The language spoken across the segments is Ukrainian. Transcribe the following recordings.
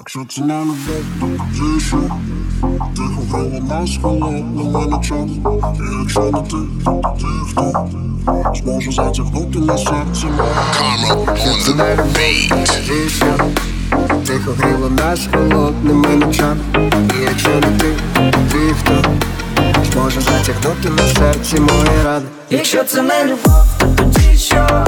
Якщо це не любов, то тоді що? Ти говорила нас холодними ночами І якщо не ти, то тоді хто? Зможу затягнути на серці моє Karma on the beat. Тоді що? Тихо гріла нас холодними ночами І якщо не ти, то тоді хто? Зможу затягнути на серці мої рани Якщо це не любов, то тоді що?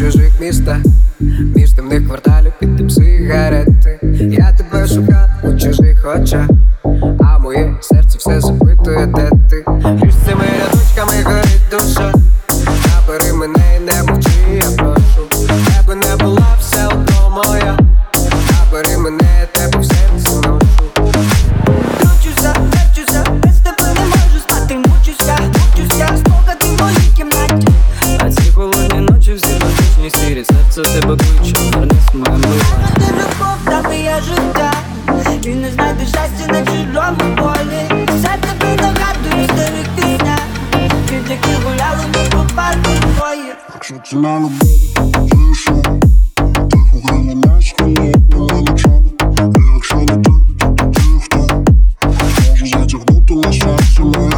Чужих містах, між темних кварталів під тим сигарети. Я тебе шукав у чужих очах, а моє серце все запитує, де ти. Між цими рядочками горить душа. Набери мене і не мовчи, я прошу. Тебе не була все одно моя. Набери мене, тебе в серці ношу. Кручуся, верчуся, без тебе не можу спати, мучуся, мучуся, спогади в в обличчя, приніс моя мила Ти любов, та моє життя. І не знайти щастя на чужому полі. Все тобі нагадує директиня Від яких гуляли ми по парку двоє. Якщо ти на любов, душа Ти пограла на схилі, але не чому Якщо не ти, то ти хто Можу затягнути на щастя моє